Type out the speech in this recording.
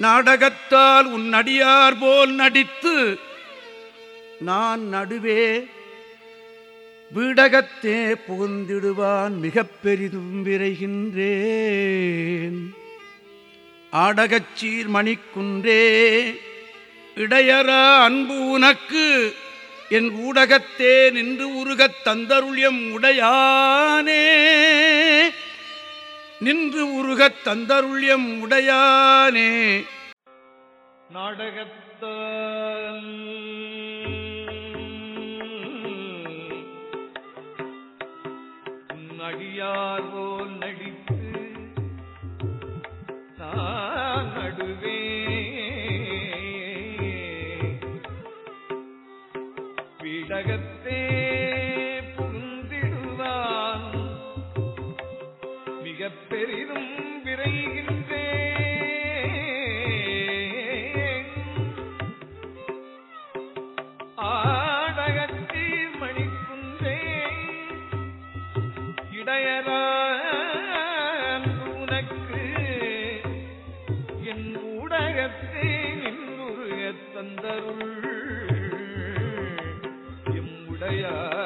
நாடகத்தால் உன் அடியார் போல் நடித்து நான் நடுவே வீடகத்தே புகுந்திடுவான் மிக பெரிதும் விரைகின்றேன். ஆடகச்சீர் மணிக்குன்றே இடையரா அன்பு உனக்கு என் ஊடகத்தே நின்று உருகத் தந்தருளியம் உடையானே. நின்று உருகத் தந்தருள்யம் உடையானே. நாடகத்தால். உன் அடியார் போல் நடித்து நடுவே. பீடகத்தே பெரிதும் விரைகின்றே ஆடகத்தி மணிக்குன்றே இடையரான் உனக்கு என் ஊடகத்தை நின்றுருகத் தந்தருள். எம்முடையார்